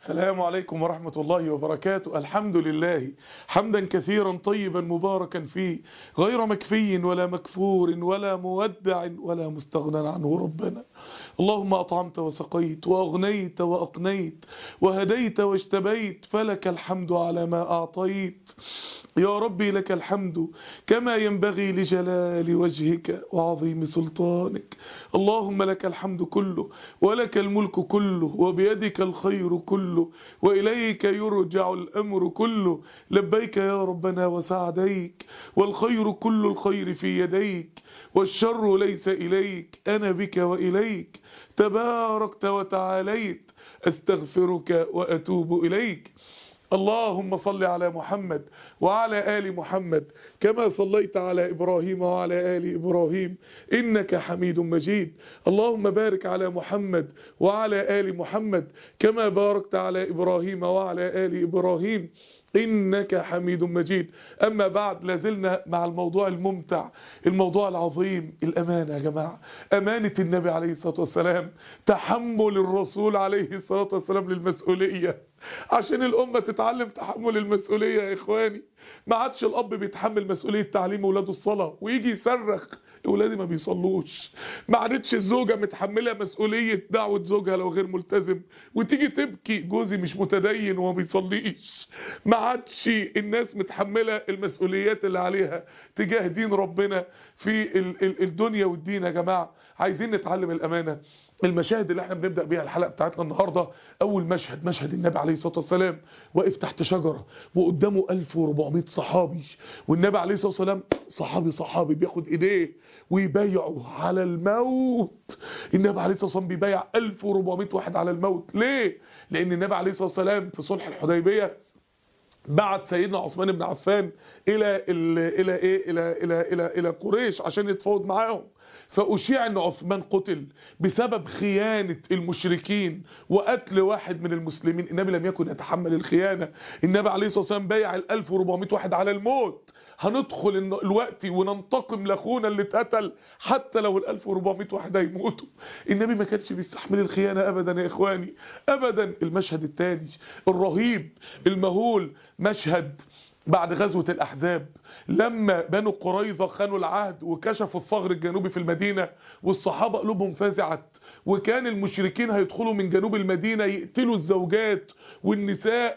السلام عليكم ورحمة الله وبركاته. الحمد لله. حمدا كثيرا طيبا مباركا فيه. غير مكفي ولا مكفور ولا مودع ولا مستغنى عنه ربنا. اللهم أطعمت وسقيت وأغنيت وأقنيت وهديت واجتبيت فلك الحمد على ما أعطيت. يا ربي لك الحمد كما ينبغي لجلال وجهك وعظيم سلطانك. اللهم لك الحمد كله ولك الملك كله وبيدك الخير كله وإليك يرجع الأمر كله. لبيك يا ربنا وسعديك والخير كل الخير في يديك والشر ليس إليك. أنا بك وإليك تباركت وتعاليت. أستغفرك وأتوب إليك. اللهم صل على محمد وعلى آل محمد كما صليت على إبراهيم وعلى آل إبراهيم إنك حميد مجيد. اللهم بارك على محمد وعلى آل محمد كما باركت على إبراهيم وعلى آل إبراهيم إنك حميد مجيد. أما بعد لازلنا مع الموضوع الممتع الموضوع العظيم الأمانة يا جماعة. أمانة النبي عليه الصلاة والسلام تحمل الرسول عليه الصلاة والسلام للمسؤولية. عشان الأمة تتعلم تحمل المسؤولية يا إخواني. ما عادش الأب بيتحمل مسؤولية تعليم أولاده الصلاة ويجي يصرخ. أولادي ما بيصلوش. ما عادتش الزوجة متحملة مسؤولية دعوة زوجها لو غير ملتزم. وتيجي تبكي جوزي مش متدين وما بيصليش. ما عادش الناس متحملة المسؤوليات اللي عليها تجاه دين ربنا في الدنيا والدين يا جماعة. عايزين نتعلم الأمانة. المشاهد اللي إحنا بنبدأ بيها الحلقة بتاعتنا النهاردة. أول مشهد مشهد النبي عليه الصلاة والسلام واقف تحت شجرة وقدامه 1400 صحابي. والنبي عليه الصلاة والسلام صحابي صحابي بياخد إيديه ويبايعه على الموت. النبي عليه الصلاة والسلام بيبايع 1400 واحد على الموت. ليه؟ لأن النبي عليه الصلاة والسلام في صلح الحديبية بعت سيدنا عثمان بن عفان إلى إلى إيه؟ إلى إلى إلى إلى قريش عشان يتفاوض معاهم. فأشيع أن عثمان قتل بسبب خيانة المشركين وقتل واحد من المسلمين. النبي لم يكن يتحمل الخيانة. النبي عليه الصلاة والسلام بايع ال 1400 واحد على الموت. هندخل الوقت وننتقم لأخونا اللي اتقتل حتى لو ال 1400 واحد هيموتوا. النبي ما كانش بيستحمل الخيانة ابدا يا إخواني. ابدا المشهد الثاني الرهيب المهول مشهد بعد غزوة الأحزاب. لما بنو قريظة خانوا العهد وكشفوا الثغر الجنوبي في المدينة والصحابة قلوبهم فزعت وكان المشركين هيدخلوا من جنوب المدينة يقتلوا الزوجات والنساء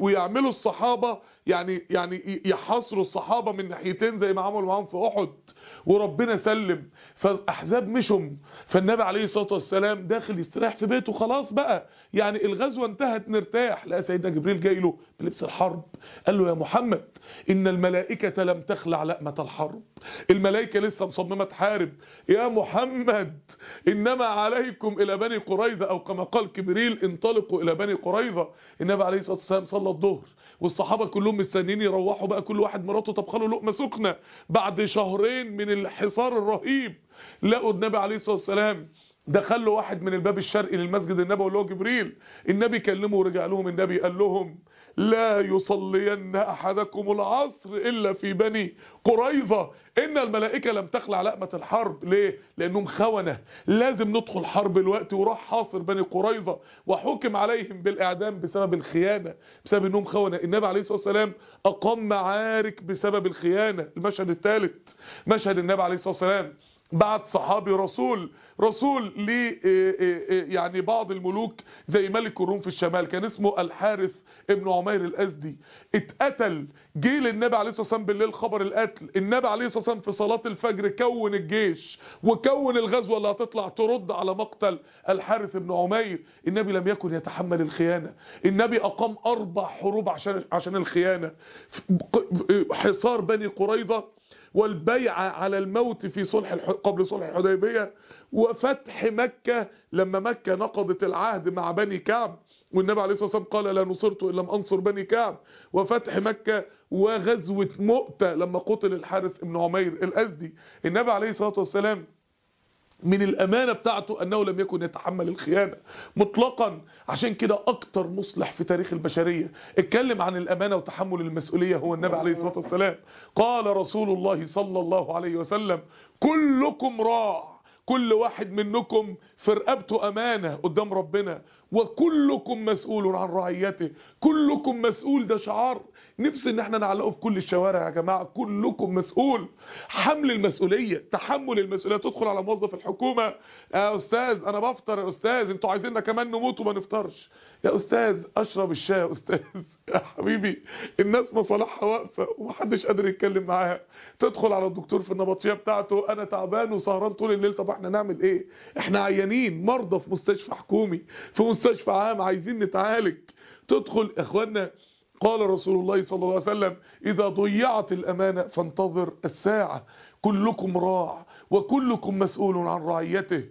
ويعملوا الصحابة يعني يعني يحاصروا الصحابة من ناحيتين زي ما عملوا معاهم في أحد وربنا سلم. فالأحزاب مشهم فالنبي عليه الصلاة والسلام داخل يستريح في بيته خلاص بقى. يعني الغزوة انتهت نرتاح. لقى سيدنا جبريل جاي له بلبس الحرب. قال له يا محمد إن الملائكة لم تخلع لأمة الحرب. الملائكة لسه مصممة تحارب يا محمد إنما عليكم إلى بني قريظة أو كما قال جبريل انطلقوا إلى بني قريظة. النبي عليه الصلاة والسلام صلى الظهر والصحابة كلهم مستنيين يروحوا بقى كل واحد مراته طبخ له لقمة سخنة. بعد شهرين من الحصار الرهيب لقوا النبي عليه الصلاة والسلام دخل له واحد من الباب الشرقي للمسجد النبوي اللي هو جبريل. النبي كلمه ورجع لهم النبي قال لهم لا يصلين أحدكم العصر إلا في بني قريظة. إن الملائكة لم تخلع لقمه الحرب. ليه؟ لأنهم خونة. لازم ندخل حرب الوقت وراح حاصر بني قريظة. وحكم عليهم بالإعدام بسبب الخيانة بسبب إنهم خونة. النبي عليه الصلاة والسلام أقام معارك بسبب الخيانة. المشهد الثالث مشهد النبي عليه الصلاة والسلام بعت صحابي رسول رسول ل يعني بعض الملوك زي ملك الروم في الشمال. كان اسمه الحارث ابن عمير الأزدي اتقتل جه للنبي عليه الصلاة والسلام بالليل خبر القتل. النبي عليه الصلاة والسلام في صلاة الفجر كون الجيش وكون الغزوة اللي هتطلع ترد على مقتل الحارث ابن عمير. النبي لم يكن يتحمل الخيانة. النبي أقام أربع حروب عشان عشان الخيانة. حصار بني قريظة والبيعة على الموت في صلح. قبل صلح الحديبية وفتح مكة لما مكة نقضت العهد مع بني كعب. والنبي عليه الصلاة والسلام قال لا نصرت إلا لم أنصر بني كعب. وفتح مكة وغزوة مؤتة لما قتل الحارث ابن عمير الأزدي. النبي عليه الصلاة والسلام من الأمانة بتاعته أنه لم يكن يتحمل الخيانة مطلقا. عشان كده أكتر مصلح في تاريخ البشرية. اتكلم عن الأمانة وتحمل المسؤولية. هو النبي عليه الصلاة والسلام قال رسول الله صلى الله عليه وسلم كلكم راع. كل واحد منكم في رقبته أمانة قدام ربنا. وكلكم مسؤول عن رعيته. كلكم مسؤول ده شعار. نفسي إن إحنا نعلقه في كل الشوارع يا جماعة. كلكم مسؤول. حمل المسؤولية تحمل المسؤولية. تدخل على موظف الحكومة. يا أستاذ أنا بفطر يا أستاذ. أنتوا عايزيننا كمان نموت وما نفطرش. يا أستاذ أشرب الشاي يا أستاذ. يا حبيبي الناس مصالحها واقفة ومحدش قادر يتكلم معاها. تدخل على الدكتور في النبطشية بتاعته. أنا تعبان وسهران طول الليل. طب إحنا نعمل إيه؟ إحنا عيانين. مرضى في مستشفى حكومي في مستشفى عام عايزين نتعالج. تدخل إخواننا. قال رسول الله صلى الله عليه وسلم إذا ضيعت الأمانة فانتظر الساعة. كلكم راع وكلكم مسؤول عن رعيته.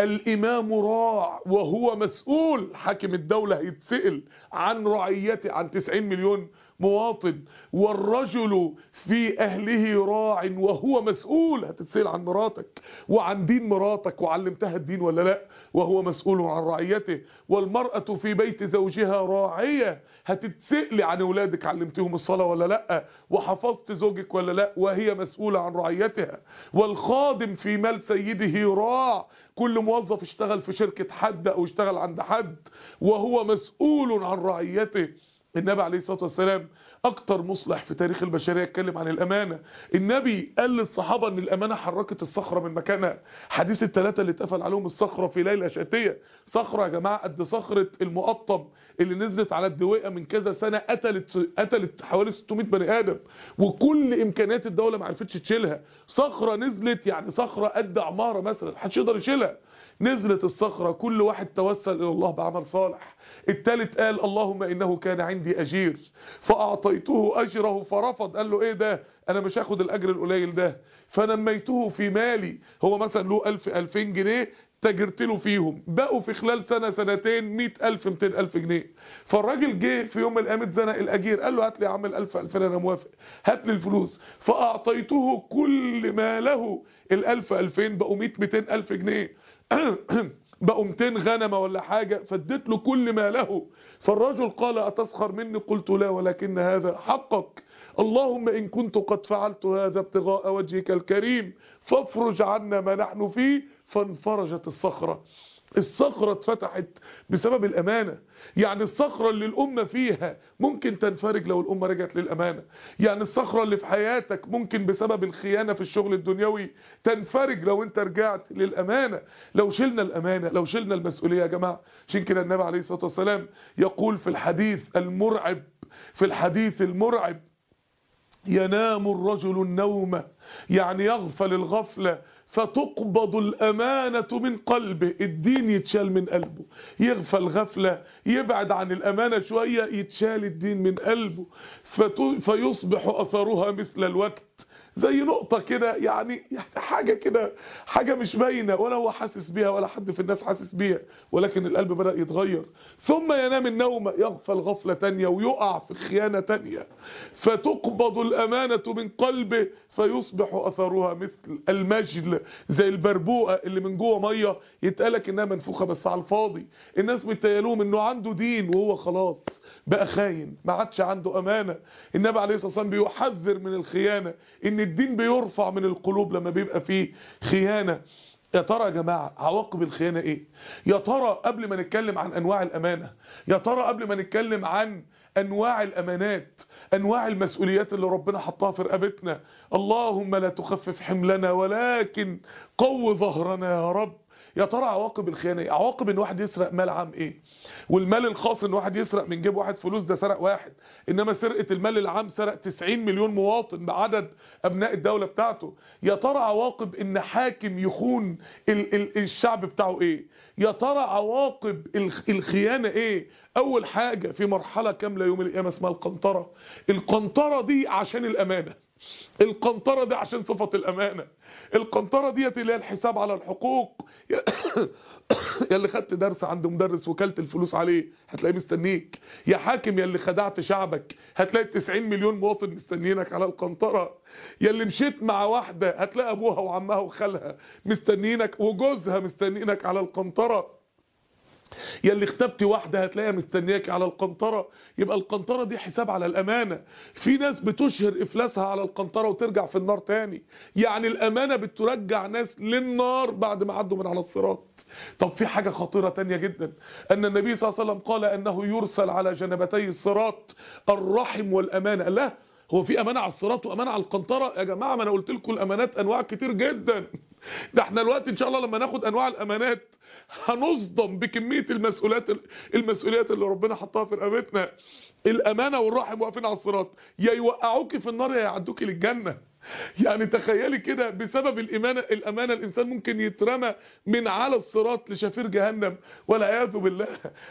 الإمام راع وهو مسؤول. حاكم الدولة هيتسئل عن رعيته عن 90 مليون مواطن والرجل في أهله راع وهو مسؤول. هتتسأل عن مراتك وعن دين مراتك وعلمتها الدين ولا لا؟ وهو مسؤول عن رعيته. والمرأة في بيت زوجها راعية. هتتسأل عن أولادك علمتهم الصلاة ولا لا؟ وحفظت زوجك ولا لا؟ وهي مسؤولة عن رعيتها. والخادم في مال سيده راع. كل موظف اشتغل في شركة حد أو اشتغل عند حد. وهو مسؤول عن رعيته. النبي عليه الصلاة والسلام أكتر مصلح في تاريخ البشرية اتكلم عن الأمانة. النبي قال للصحابة إن الأمانة حركت الصخرة من مكانها. حديث الثلاثة اللي اتقفل عليهم الصخرة في ليلة شتية صخرة يا جماعة قد صخرة المقطم اللي نزلت على الدويقة من كذا سنة قتلت قتلت حوالي 600 بني آدم. وكل إمكانيات الدولة ما عرفتش تشيلها. صخرة نزلت يعني صخرة قد عمارة مثلا محدش يقدر يشيلها. نزلت الصخرة كل واحد توسل إلى الله بعمل صالح. التالت قال اللهم إنه كان عندي أجير. فأعطيته أجره فرفض. قال له إيه ده؟ أنا مش هاخد الأجر القليل ده. فنميته في مالي. هو مثلا له 1000 2000 جنيه تاجرت له فيهم. بقوا في خلال سنة سنتين 100000 200000 جنيه. فالراجل جه في يوم من الأيام اتزنق الأجير. قال له هات لي يا عم ال1000 2000 أنا موافق. هات لي الفلوس. فأعطيته كل ما له. ال1000 2000 بقوا 100 200000 جنيه. بقوا 200 غنمه ولا حاجة فاديت له كل ما له. فالرجل قال أتسخر مني؟ قلت لا ولكن هذا حقك. اللهم إن كنت قد فعلت هذا ابتغاء وجهك الكريم فافرج عنا ما نحن فيه. فانفرجت الصخرة. الصخرة اتفتحت بسبب الأمانة. يعني الصخرة اللي الأمة فيها ممكن تنفرج لو الأمة رجعت للأمانة. يعني الصخرة اللي في حياتك ممكن بسبب الخيانة في الشغل الدنيوي تنفرج لو انت رجعت للأمانة. لو شلنا الأمانة لو شلنا المسؤولية يا جماعة عشان كده النبي عليه الصلاة والسلام يقول في الحديث المرعب في الحديث المرعب ينام الرجل النوم يعني يغفل الغفلة فتقبض الأمانة من قلبه. الدين يتشال من قلبه. يغفل غفلة يبعد عن الأمانة شوية يتشال الدين من قلبه. فيصبح أثرها مثل الوقت. زي نقطة كده يعني, يعني حاجة كده حاجة مش باينة ولا هو حاسس بيها ولا حد في الناس حاسس بيها ولكن القلب بدأ يتغير. ثم ينام النوم يغفل غفلة تانية ويقع في خيانة تانية. فتقبض الأمانة من قلبه فيصبح أثرها مثل المجل زي البربوقة اللي من جوه مية. يتقالك إنها منفوخة بس على الفاضي. الناس بيتيالوهم إنه عنده دين وهو خلاص. بقى خاين ما عادش عنده أمانة. النبي عليه الصلاة والسلام بيحذر من الخيانة. إن الدين بيرفع من القلوب لما بيبقى فيه خيانة. يا ترى يا جماعة عواقب الخيانة إيه؟ يا ترى قبل ما نتكلم عن أنواع الأمانة يا ترى قبل ما نتكلم عن أنواع الأمانات أنواع المسؤوليات اللي ربنا حطها في رقبتنا. اللهم لا تخفف حملنا ولكن قو ظهرنا يا رب. يا ترى عواقب الخيانة إيه؟ عواقب إن واحد يسرق مال عام إيه؟ والمال الخاص إن واحد يسرق من جيب واحد فلوس ده سرق واحد. إنما سرقة المال العام سرق 90 مليون مواطن بعدد أبناء الدولة بتاعته. يا ترى عواقب إن حاكم يخون ال ال الشعب بتاعه إيه؟ يا ترى عواقب الخيانة إيه؟ أول حاجة في مرحلة كاملة يوم القيامة اسمها القنطرة. القنطرة دي عشان الأمانة. القنطرة دي عشان صفة الأمانة. القنطرة ديت اللي هي الحساب على الحقوق. يا اللي خدت درس عند مدرس وكلت الفلوس عليه هتلاقيه مستنيك. يا حاكم يا اللي خدعت شعبك هتلاقي 90 مليون مواطن مستنيينك على القنطرة. يا اللي مشيت مع واحدة هتلاقي أبوها وعمها وخالها مستنيينك وجوزها مستنيينك على القنطرة. يا اللي اختبتي واحدة هتلاقيها مستنياك على القنطرة. يبقى القنطرة دي حساب على الأمانة. في ناس بتشهر إفلاسها على القنطرة وترجع في النار تاني. يعني الأمانة بترجع ناس للنار بعد ما عدوا من على الصراط. طب في حاجة خطيرة تانية جدا. أن النبي صلى الله عليه وسلم قال أنه يرسل على جنبتي الصراط الرحم والأمانة. لا هو في أمانة على الصراط وأمانة على القنطرة؟ يا جماعة ما أنا قلت لكم الأمانات أنواع كتير جدا. ده إحنا الوقت إن شاء الله لما ناخد أنواع الأمانات هنصدم بكمية المسؤوليات المسؤوليات اللي ربنا حطها في رقبتنا. الأمانة والرحم واقفين على الصراط. يا يوقعوكي في النار يا يعدوكي للجنة. يعني تخيلي كده بسبب الامانه الأمانة الإنسان ممكن يترمى من على الصراط لشفير جهنم. والعياذ بالله.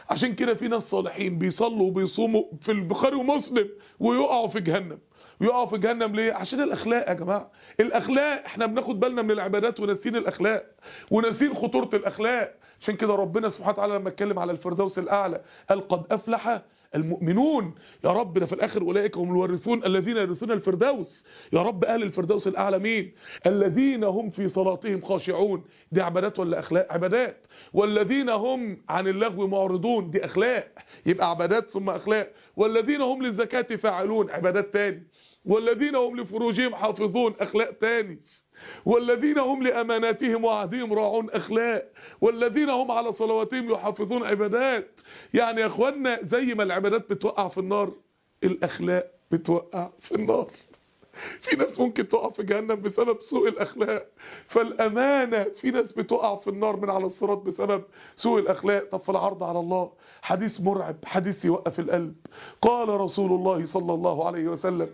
عشان كده في ناس صالحين بيصلوا وبيصوموا في البخاري ومسلم ويقعوا في جهنم. يقعوا في جهنم ليه؟ عشان الأخلاق يا جماعة. الأخلاق إحنا بناخد بالنا من العبادات وناسين الأخلاق وناسين خطورة الأخلاق. عشان كده ربنا سبحانه وتعالى لما اتكلم على الفردوس الأعلى قال قد أفلح المؤمنون. يا رب ده في الآخر أولئك هم الوارثون الذين يرثون الفردوس. يا رب أهل الفردوس الأعلى مين؟ الذين هم في صلاتهم خاشعون. دي عبادات ولا أخلاق؟ عبادات. والذين هم عن اللغو معرضون. دي أخلاق. يبقى عبادات ثم أخلاق. والذين هم للزكاة فاعلون. عبادات تاني. والذين هم لفروجهم حافظون اخلاق تاني والذين هم لأماناتهم وعهدهم راعون أخلاق والذين هم على صلواتهم يحافظون عبادات. يعني يا أخوانا زي ما العبادات بتوقع في النار الأخلاق بتوقع في النار. في ناس ممكن تقع في جهنم بسبب سوء الأخلاق فالأمانة في ناس بتقع في النار من على الصراط بسبب سوء الأخلاق طب في العرض على الله. حديث مرعب حديث يوقف القلب. قال رسول الله صلى الله عليه وسلم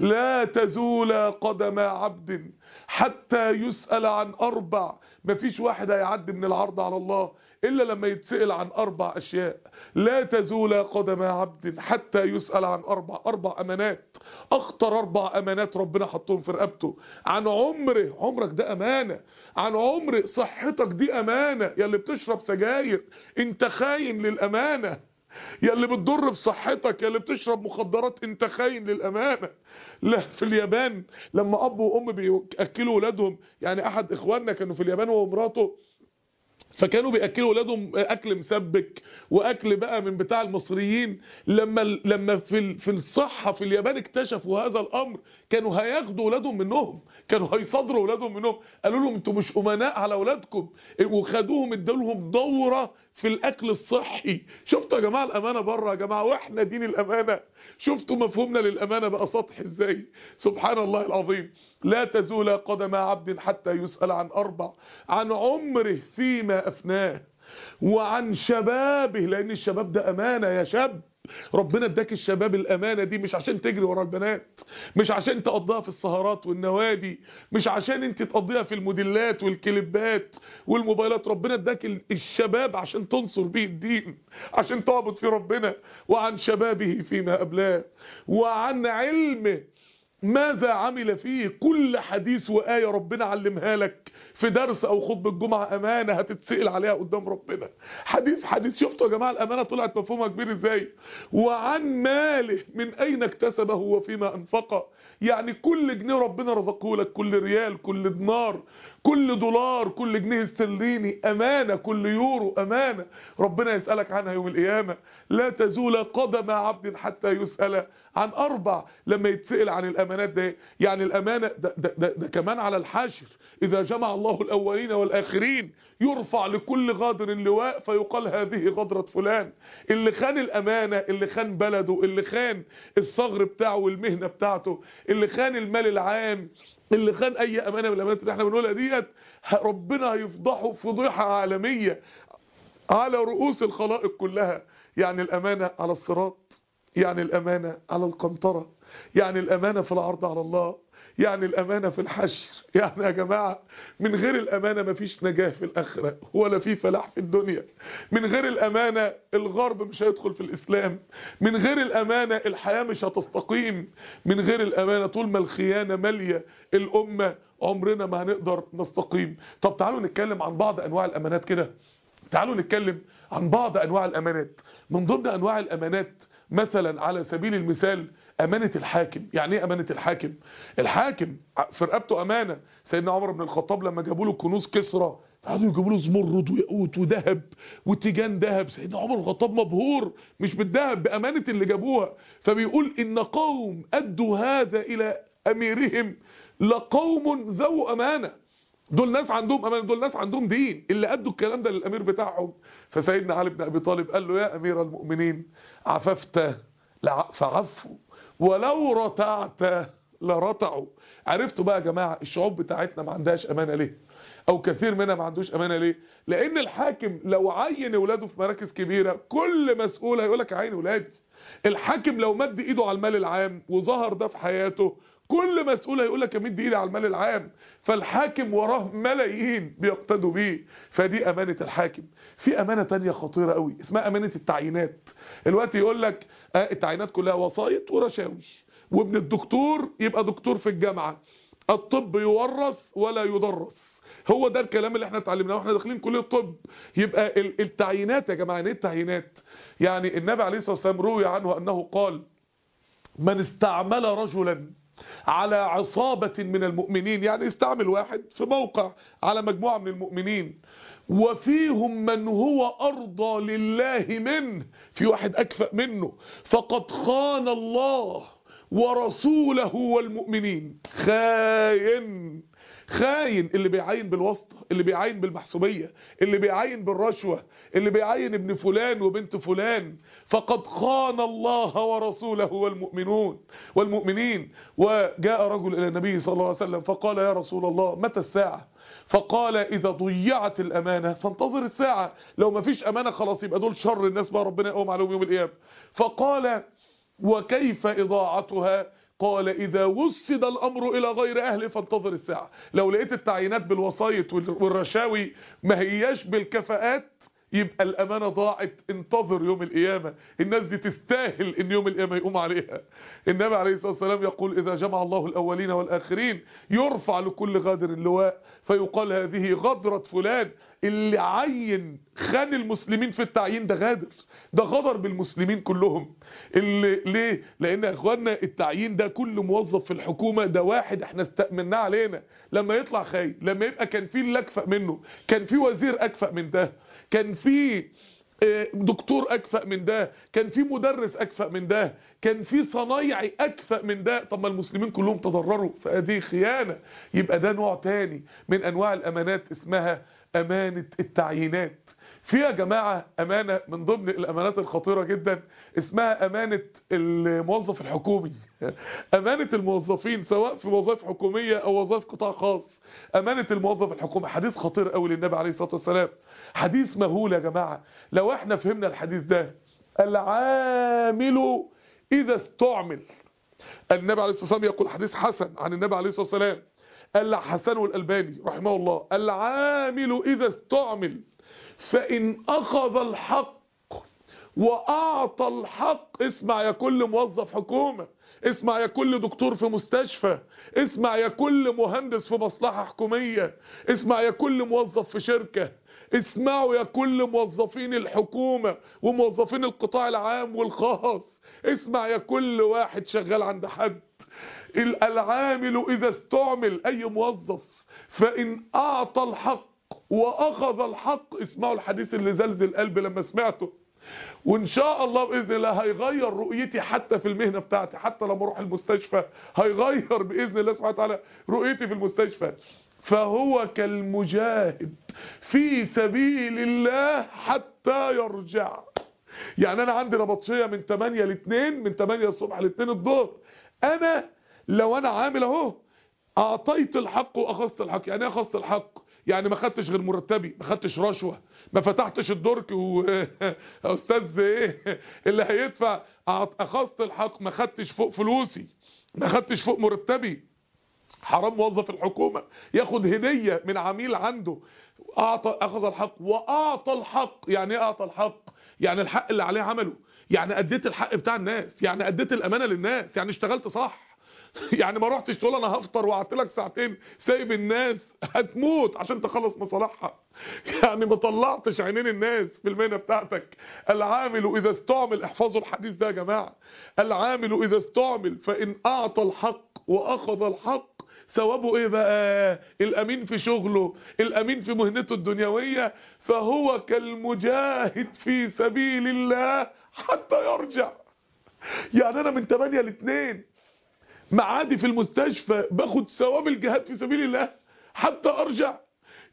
لا تزول قدم عبد حتى يسأل عن أربع. مفيش واحد هيعدي من العرض على الله إلا لما يتسأل عن أربع أشياء. لا تزول قدم عبد حتى يسأل عن أربع. أربع أمانات. أخطر أربع أمانات ربنا حطهم في رقبته. عن عمره. عمرك ده أمانة. عن عمر صحتك دي أمانة. يا اللي بتشرب سجاير. أنت خاين للأمانة. يا اللي بتضر بصحتك يا اللي بتشرب مخدرات انت خاين للأمانة. لا في اليابان لما أب وأم بيأكلوا أولادهم يعني أحد إخواننا كانوا في اليابان ومراته فكانوا بيأكلوا اولادهم أكل مسبك وأكل بقى من بتاع المصريين. لما لما في في الصحة في اليابان اكتشفوا هذا الأمر كانوا هياخدوا اولادهم منهم كانوا هيصادروا اولادهم منهم. قالوا لهم أنتوا مش أمناء على اولادكم وخدوهم ادوا لهم دورة في الأكل الصحي. شفتوا يا جماعة الأمانة بره يا جماعة؟ وإحنا دين الأمانة. شفتوا مفهومنا للأمانة بقى سطحي إزاي؟ سبحان الله العظيم. لا تزول قدم عبد حتى يسأل عن أربع عن عمره فيما أفناه وعن شبابه لأن الشباب ده أمانة يا شاب. ربنا اداك الشباب الأمانة دي مش عشان تجري ورا البنات مش عشان تقضيها في السهرات والنوادي مش عشان انت تقضيها في الموديلات والكليبات والموبايلات ربنا اداك الشباب عشان تنصر بيه الدين عشان تعبد في ربنا وعن شبابه فيما أبلاه وعن علمه ماذا عمل فيه كل حديث وآية ربنا علمها لك في درس أو خطبة الجمعة؟ أمانة هتتسئل عليها قدام ربنا. حديث حديث. شفتوا يا جماعة الأمانة طلعت مفهومها كبير إزاي؟ وعن ماله من أين اكتسبه وفيما أنفقه؟ يعني كل جنيه ربنا رزقه لك كل ريال كل دينار كل دولار كل جنيه استرليني أمانة كل يورو أمانة. ربنا يسألك عنها يوم القيامة. لا تزول قدم عبد حتى يسأل عن أربع. لما يتسأل عن الأمانات ده يعني الأمانة ده, ده, ده, ده كمان على الحاشر. إذا جمع الله الأولين والآخرين يرفع لكل غادر لواء فيقال هذه غدرة فلان. اللي خان الأمانة اللي خان بلده اللي خان الثغر بتاعه والمهنة بتاعته اللي خان المال العام اللي خان أي أمانة من الأمانات اللي إحنا بنقولها ديت ربنا هيفضحه فضيحة عالمية على رؤوس الخلائق كلها. يعني الأمانة على الصراط يعني الأمانة على القنطرة يعني الأمانة في العرض على الله. يعني الأمانة في الحشر. يعني يا جماعة من غير الأمانة مفيش نجاة في الآخرة ولا في فلاح في الدنيا. من غير الأمانة الغرب مش هيدخل في الإسلام. من غير الأمانة الحياة مش هتستقيم. من غير الأمانة طول ما الخيانة مالية الأمة عمرنا ما هنقدر نستقيم. طب تعالوا نتكلم عن بعض أنواع الأمانات كده. تعالوا نتكلم عن بعض أنواع الأمانات. من ضمن أنواع الأمانات مثلا على سبيل المثال أمانة الحاكم. يعني إيه أمانة الحاكم؟ الحاكم في رقبته أمانة. سيدنا عمر بن الخطاب لما جابوا له كنوز كسرى قعدوا يجيبوا له زمرد وياقوت وذهب وتيجان ذهب. سيدنا عمر الخطاب مبهور مش بالذهب بأمانة اللي جابوها. فبيقول إن قوم أدوا هذا إلى أميرهم لقوم ذو أمانة. دول ناس عندهم امانه دول ناس عندهم دين. اللي ادوا الكلام ده للأمير بتاعهم. فسيدنا علي بن أبي طالب قال له يا أمير المؤمنين عففت فعفوا. ولو رتعت لرتعوا. عرفتوا بقى يا جماعة الشعوب بتاعتنا ما عندهاش امانه ليه؟ أو كثير منها ما عندوش امانه ليه؟ لأن الحاكم لو عين اولاده في مراكز كبيرة كل مسؤول هيقول لك عين اولادي الحاكم لو مد إيده على المال العام وظهر ده في حياته كل مسؤول هيقول لك امد ايدي على المال العام فالحاكم وراه ملايين بيقتدوا بيه. فدي أمانة الحاكم. في أمانة تانية خطيرة قوي اسمها أمانة التعيينات. الوقت يقول لك آه التعيينات كلها وسايط ورشاوي. وابن الدكتور يبقى دكتور في الجامعة. الطب يورث ولا يدرس. هو ده الكلام اللي إحنا اتعلمناه وإحنا داخلين كلية الطب يبقى التعيينات يا جماعة إيه التعيينات؟ يعني النبي عليه الصلاة والسلام روي عنه أنه قال من استعمل رجلا على عصابة من المؤمنين. يعني استعمل واحد في موقع على مجموعة من المؤمنين. وفيهم من هو أرضى لله منه. في واحد أكفأ منه. فقد خان الله ورسوله والمؤمنين. خاين. خاين اللي بيعين بالواسطة اللي بيعين بالمحسوبية اللي بيعين بالرشوة اللي بيعين ابن فلان وبنت فلان. فقد خان الله ورسوله والمؤمنون والمؤمنين. وجاء رجل إلى النبي صلى الله عليه وسلم فقال يا رسول الله متى الساعة؟ فقال إذا ضيعت الأمانة فانتظر الساعة. لو ما فيش أمانة خلاص يبقى دول شر الناس بقى ربنا يقوم عليهم يوم القيامة. فقال وكيف إضاعتها؟ قال إذا وسد الأمر إلى غير أهله فانتظر الساعة. لو لقيت التعيينات بالوسايط والرشاوي ما هياش بالكفاءات يبقى الأمانة ضاعت. انتظر يوم القيامة. الناس دي تستاهل إن يوم القيامة يقوم عليها. النبي عليه الصلاة والسلام يقول إذا جمع الله الأولين والآخرين يرفع لكل غادر اللواء فيقال هذه غدرة فلان. اللي عين خان المسلمين في التعيين ده غادر. ده غدر بالمسلمين كلهم. اللي ليه؟ لأن يا اخوانا التعيين ده كل موظف في الحكومة ده واحد إحنا استأمناه علينا. لما يطلع خاين لما يبقى كان في اللي أكفأ منه كان في وزير أكفأ من ده كان في دكتور أكفأ من ده كان في مدرس أكفأ من ده كان في صنايعي أكفأ من ده. طب ما المسلمين كلهم تضرروا. فهذه خيانة. يبقى ده نوع تاني من أنواع الأمانات اسمها امانة التعيينات. في يا جماعة أمانة من ضمن الأمانات الخطيرة جدا اسمها أمانة الموظف الحكومي. أمانة الموظفين سواء في وظائف حكومية أو وظائف قطاع خاص. أمانة الموظف الحكومي حديث خطير قوي للنبي عليه الصلاة والسلام. حديث مهول يا جماعة. لو إحنا فهمنا الحديث ده العامل إذا استعمل. النبي عليه الصلاة والسلام يقول حديث حسن عن النبي عليه الصلاة والسلام. قال حسن الألباني رحمه الله العامل إذا استعمل فإن أخذ الحق وأعطى الحق اسمع يا كل موظف حكومة اسمع يا كل دكتور في مستشفى اسمع يا كل مهندس في مصلحة حكومية اسمع يا كل موظف في شركة اسمعوا يا كل موظفين الحكومة وموظفين القطاع العام والخاص اسمع يا كل واحد شغال عند حد. العامل إذا استعمل أي موظف فإن أعطى الحق وأخذ الحق اسمعوا الحديث اللي زلزل القلب لما سمعته. وإن شاء الله بإذن الله هيغير رؤيتي حتى في المهنة بتاعتي حتى لما أروح المستشفى هيغير بإذن الله سبحانه وتعالى رؤيتي في المستشفى. فهو كالمجاهد في سبيل الله حتى يرجع. يعني أنا عندي ربطشية من 8 ل 2 من 8 الصبح ل 2 الظهر. أنا لو أنا عامل أهو أعطيت الحق وأخذت الحق. يعني إيه أخذت الحق؟ يعني ما خدتش غير مرتبي ما خدتش رشوة ما فتحتش الدرك و أستاذ إيه اللي هيدفع. أخذت الحق ما خدتش فوق فلوسي ما خدتش فوق مرتبي. حرام موظف الحكومة ياخد هدية من عميل عنده. اعطى أخذ الحق وأعطى الحق. يعني إيه أعطى الحق؟ يعني الحق اللي عليه عمله. يعني أديت الحق بتاع الناس. يعني أديت الأمانة للناس. يعني اشتغلت صح. يعني ما رحتش تقول أنا هفطر وقعدت لك ساعتين سايب الناس هتموت عشان تخلص مصالحها. يعني ما طلعتش عينين الناس في المهنة بتاعتك. العامل إذا استعمل احفظوا الحديث ده يا جماعة. العامل إذا استعمل فإن أعطى الحق وأخذ الحق ثوابه إيه بقى؟ الأمين في شغله الأمين في مهنته الدنيوية. فهو كالمجاهد في سبيل الله حتى يرجع. يعني أنا من 8 ل 2 معادي في المستشفى باخد ثواب الجهاد في سبيل الله حتى أرجع.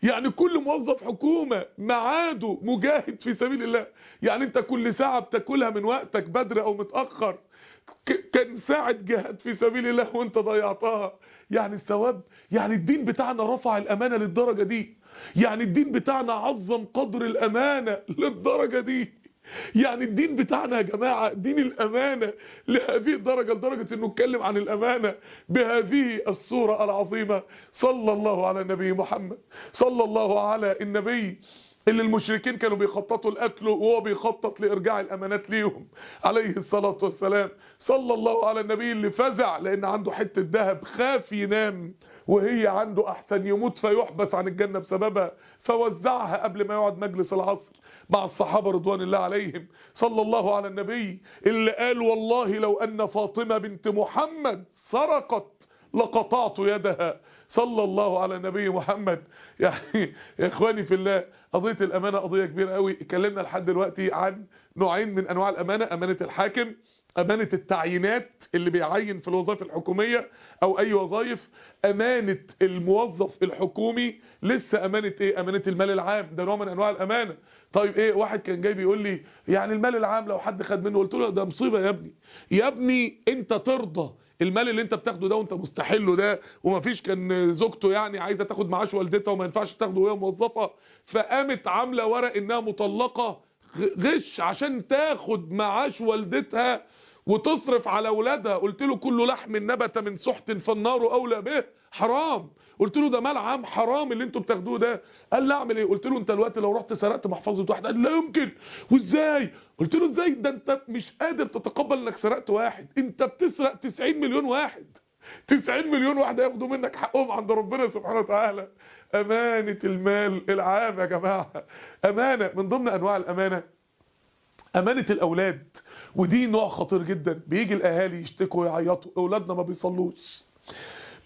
يعني كل موظف حكومة معاده مجاهد في سبيل الله. يعني أنت كل ساعة بتاكلها من وقتك بدري أو متأخر. كان ساعة جهاد في سبيل الله وأنت ضيعتها. يعني الثواب يعني الدين بتاعنا رفع الأمانة للدرجة دي. يعني الدين بتاعنا عظم قدر الأمانة للدرجة دي. يعني الدين بتاعنا يا جماعة دين الأمانة لهذه الدرجة لدرجة أنه اتكلم عن الأمانة بهذه الصورة العظيمة. صلى الله على النبي محمد صلى الله على النبي. اللي المشركين كانوا بيخططوا لقتله وهو بيخطط لإرجاع الأمانات ليهم. عليه الصلاة والسلام. صلى الله على النبي اللي فزع لأن عنده حتة ذهب خاف ينام وهي عنده أحسن يموت فيحبس عن الجنة بسببها. فوزعها قبل ما يقعد مجلس العصر. مع الصحابة رضوان الله عليهم صلى الله على النبي اللي قال والله لو أن فاطمة بنت محمد سرقت لقطعت يدها. صلى الله على النبي محمد. يعني يا إخواني في الله قضية الأمانة قضية كبيرة قوي. اتكلمنا لحد دلوقتي عن نوعين من أنواع الأمانة. أمانة الحاكم أمانة التعيينات اللي بيعين في الوظائف الحكومية أو أي وظائف أمانة الموظف الحكومي. لسه أمانة إيه؟ أمانة المال العام. ده نوع من أنواع الأمانة. طيب إيه؟ واحد كان جاي بيقول لي يعني المال العام لو حد خد منه؟ قلت له ده مصيبة يا ابني. يا ابني أنت ترضى المال اللي أنت بتاخده ده وأنت مستحله ده ومفيش كان زوجته يعني عايزة تاخد معاش والدتها وما ينفعش تاخده وهي موظفة. فقامت عاملة ورق إنها مطلقة غش عشان تاخد معاش والدتها وتصرف على اولادها قلت له كل لحم نبت من سحت فالنار أولى به. حرام. قلت له ده مال عام حرام اللي أنتوا بتاخدوه ده. قال لي أعمل إيه؟ قلت له أنت دلوقتي لو رحت سرقت محفظة واحد قال لا يمكن. وإزاي؟ قلت له إزاي؟ ده أنت مش قادر تتقبل إنك سرقت واحد. أنت بتسرق 90 مليون واحد. 90 مليون واحد هياخدوا منك حقهم عند ربنا سبحانه وتعالى. أمانة المال العام يا جماعة. أمانة من ضمن أنواع الأمانة أمانة الأولاد. ودي نوع خطير جدا. بيجي الأهالي يشتكوا ويعيطوا. أولادنا ما بيصلوش.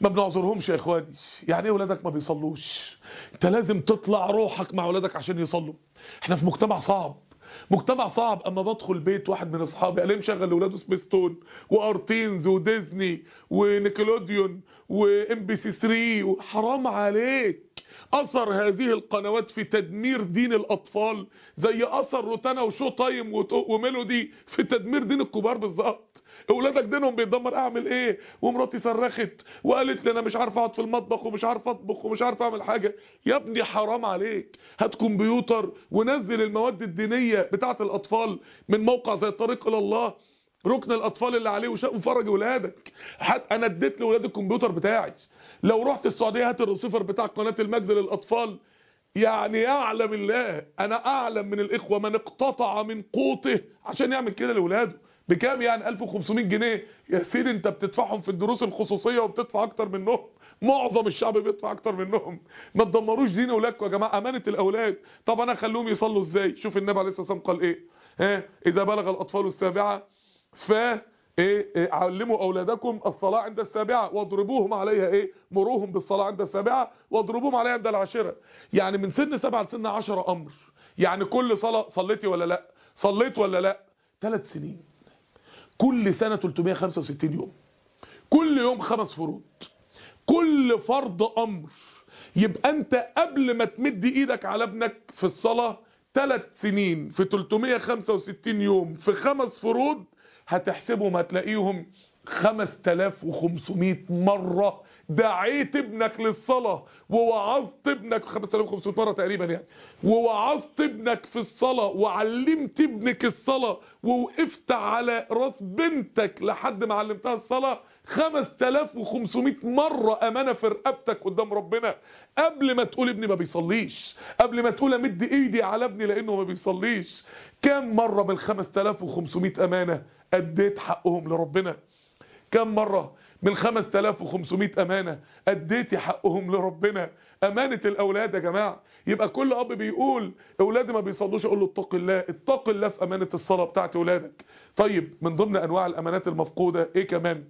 ما بنعذرهمش يا إخواني. يعني إيه أولادك ما بيصلوش؟ أنت لازم تطلع روحك مع أولادك عشان يصلوا. إحنا في مجتمع صعب. مجتمع صعب. أما بدخل بيت واحد من أصحابي قال مشغل لاولاده Spacetoon و ARTeenz و Disney و Nickelodeon و MBC 3 حرام عليك. أثر هذه القنوات في تدمير دين الأطفال زي أثر روتانا و Showtime وميلودي في تدمير دين الكبار بالظبط. أولادك دينهم بيتدمر أعمل إيه؟ ومراتي صرخت وقالت لي أنا مش عارف أقعد في المطبخ ومش عارف أطبخ ومش عارف أعمل حاجة. يا ابني حرام عليك. هات كمبيوتر ونزل المواد الدينية بتاعه الأطفال من موقع زي الطريق إلى الله. ركن الأطفال اللي عليه وفرج ولادك. حتى أنا اديت لاولاد الكمبيوتر بتاعي. لو رحت السعودية هات الريسيفر بتاع قناة المجد للأطفال. يعني يعلم الله أنا أعلم من الإخوة من اقتطع من قوته عشان يعمل كده لاولاده بكام يعني 1500 جنيه؟ يا سيدي انت بتدفعهم في الدروس الخصوصية وبتدفع أكتر منهم. معظم الشعب بيدفع أكتر منهم. ما تدمروش دين أولادكم يا جماعة. أمانة الأولاد. طب أنا أخليهم يصلوا إزاي؟ شوف النبي عليه الصلاة والسلام قال إيه. ها؟ إذا بلغ الأطفال السابعة ف إيه, إيه؟ علموا أولادكم الصلاة عند السابعة. واضربوهم عليها إيه؟ مروهم بالصلاة عند السابعة. واضربوهم عليها عند العاشرة. يعني من سن 7 لسن 10 أمر. يعني كل صلاة صليتي ولا لأ؟ صليت ولا لأ؟ ثلاث سنين. كل سنة 365 يوم. كل يوم خمس فروض. كل فرض أمر. يبقى أنت قبل ما تمد إيدك على ابنك في الصلاة ثلاث سنين في 365 يوم في خمس فروض هتحسبهم هتلاقيهم 5500 مرة دعيت ابنك للصلاة ووعظت ابنك 5500 مرة تقريبا يعني. ووعظت ابنك في الصلاة وعلمت ابنك الصلاة ووقفت على راس بنتك لحد ما علمتها الصلاة. 5500 مرة أمانة في رقبتك قدام ربنا. قبل ما تقول ابني ما بيصليش. قبل ما تقول أمد إيدي على ابني لأنه ما بيصليش. كم مرة من 5500 أمانة أديت حقهم لربنا؟ كم مرة من 5500 أمانة أديتي حقهم لربنا؟ أمانة الأولاد يا جماعة. يبقى كل أب بيقول اولادي ما بيصلوش أقول له اتق الله اتق الله في أمانة الصلاة بتاعت أولادك. طيب من ضمن أنواع الأمانات المفقودة إيه كمان؟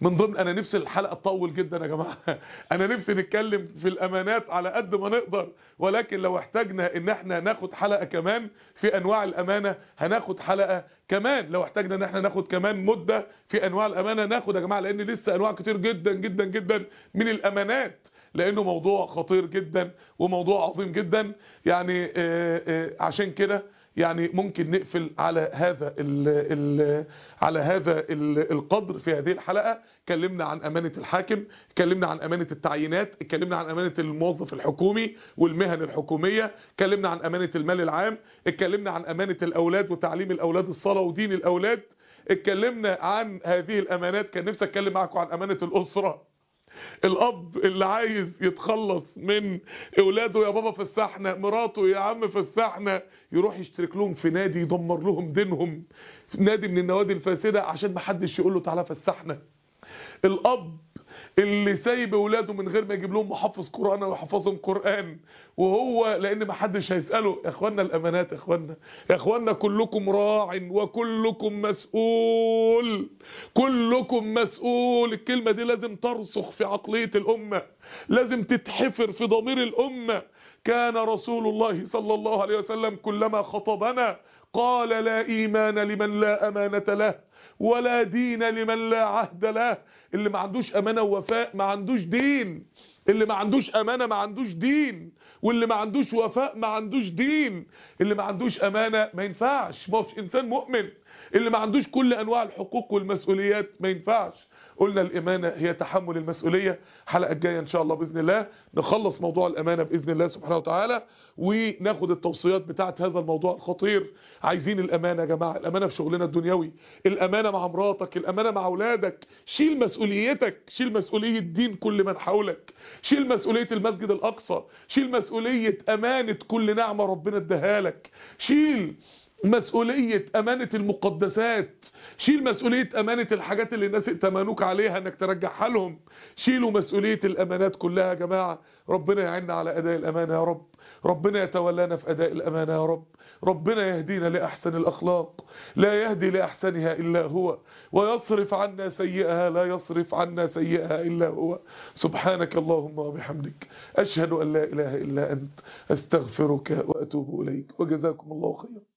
من ضمن أنا نفسي الحلقة تطول جدا يا جماعة. أنا نفسي نتكلم في الأمانات على قد ما نقدر ولكن لو احتاجنا إن إحنا ناخد حلقة كمان في أنواع الأمانة هناخد حلقة كمان. لو احتاجنا إن إحنا ناخد كمان مدة في أنواع الأمانة ناخد يا جماعة لأن لسه أنواع كتير جدا جدا جدا من الأمانات. لأنه موضوع خطير جدا وموضوع عظيم جدا. يعني آآ آآ عشان كده يعني ممكن نقفل على هذا ال ال على هذا ال القدر في هذه الحلقة. اتكلمنا عن أمانة الحاكم اتكلمنا عن أمانة التعيينات اتكلمنا عن أمانة الموظف الحكومي والمهن الحكومية اتكلمنا عن أمانة المال العام اتكلمنا عن أمانة الأولاد وتعليم الأولاد الصلاة ودين الأولاد اتكلمنا عن هذه الأمانات. كان نفسي أتكلم معكم عن أمانة الأسرة. الأب اللي عايز يتخلص من أولاده يا بابا في السحنه مراته يا عم في السحنه يروح يشترك لهم في نادي يدمر لهم دينهم في نادي من النوادي الفاسدة عشان ما حدش يقول له تعالى في السحنه الأب اللي سايب اولاده من غير ما يجيب لهم محفظ قرآن أو يحفظهم قرآن. وهو لأن ما حدش هيسأله يا اخوانا الأمانات يا اخوانا يا اخوانا كلكم راع وكلكم مسؤول كلكم مسؤول. الكلمة دي لازم ترسخ في عقلية الأمة لازم تتحفر في ضمير الأمة. كان رسول الله صلى الله عليه وسلم كلما خطبنا قال لا إيمان لمن لا أمانة له ولا دين لمن لا عهد له. اللي ما عندوش أمانة ووفاء ما عندوش دين. اللي ما عندوش أمانة ما عندوش دين. واللي ما عندوش وفاء ما عندوش دين. اللي ما عندوش أمانة ما ينفعش. ما هوش إنسان مؤمن. اللي ما عندوش كل أنواع الحقوق والمسؤوليات ما ينفعش. قلنا الامانه هي تحمل المسؤولية. الحلقة الجاية إن شاء الله بإذن الله نخلص موضوع الأمانة بإذن الله سبحانه وتعالى وناخد التوصيات بتاعه هذا الموضوع الخطير. عايزين الأمانة يا جماعة الأمانة في شغلنا الدنيوي. الأمانة مع مراتك الأمانة مع أولادك. شيل مسؤوليتك شيل مسؤولية دين كل من حولك. شيل مسؤولية المسجد الأقصى. شيل مسؤولية أمانة كل نعمة ربنا اداها لك. شيل مسؤولية أمانة المقدسات. شيل مسؤولية أمانة الحاجات اللي الناس ائتمنوك عليها إنك ترجعها لهم. شيلوا مسؤولية الأمانات كلها يا جماعة. ربنا يعيننا على أداء الأمانة يا رب. ربنا يتولانا في أداء الأمانة يا رب. ربنا يهدينا لأحسن الأخلاق. لا يهدي لأحسنها إلا هو. ويصرف عنا سيئها لا يصرف عنا سيئها إلا هو. سبحانك اللهم وبحمدك. أشهد أن لا إله إلا أنت. أستغفرك وأتوب إليك. وجزاكم الله خيرا.